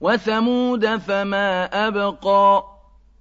وَثَمُودَ فَمَا أَبْقَىٰ